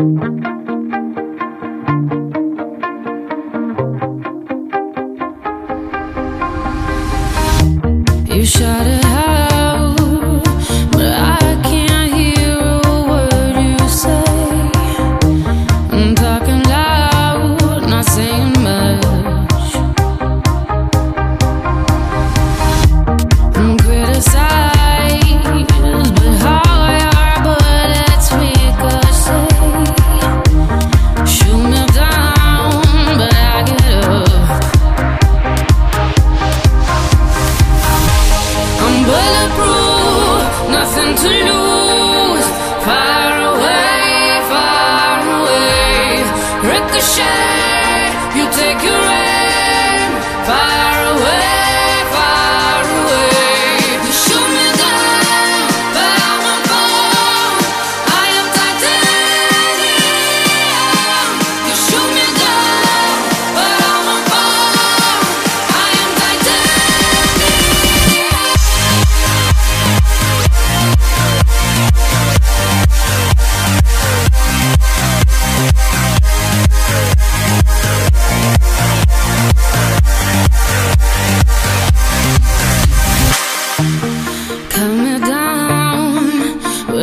You shot nothing to lose. Away, away. Ricochet, you take your aim. Fire.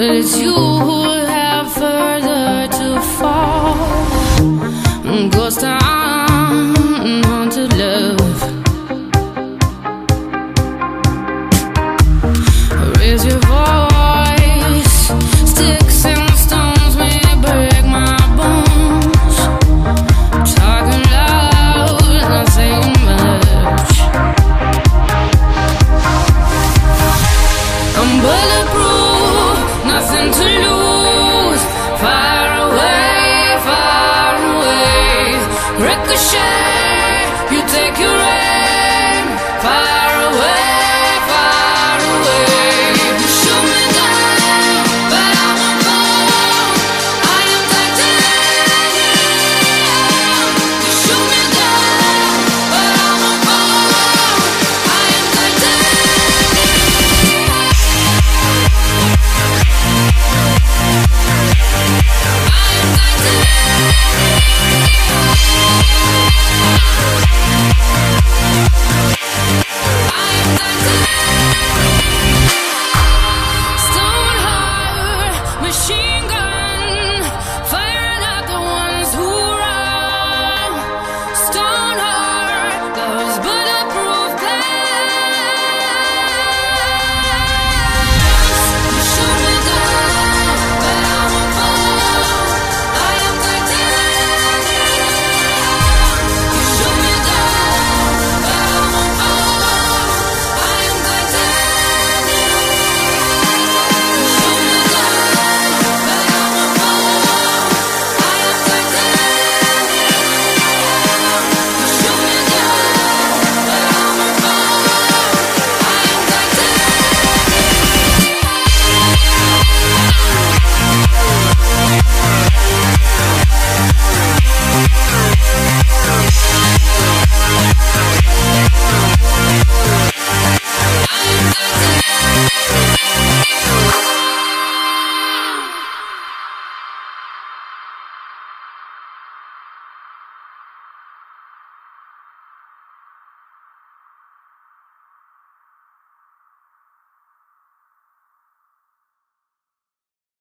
it's you who have further to fall. Haunted love. Raise your voice, sticks and stones may break my bones. Talking loud, not saying much. I'm bullet to lose. Far away, far away. Ricochet, you take your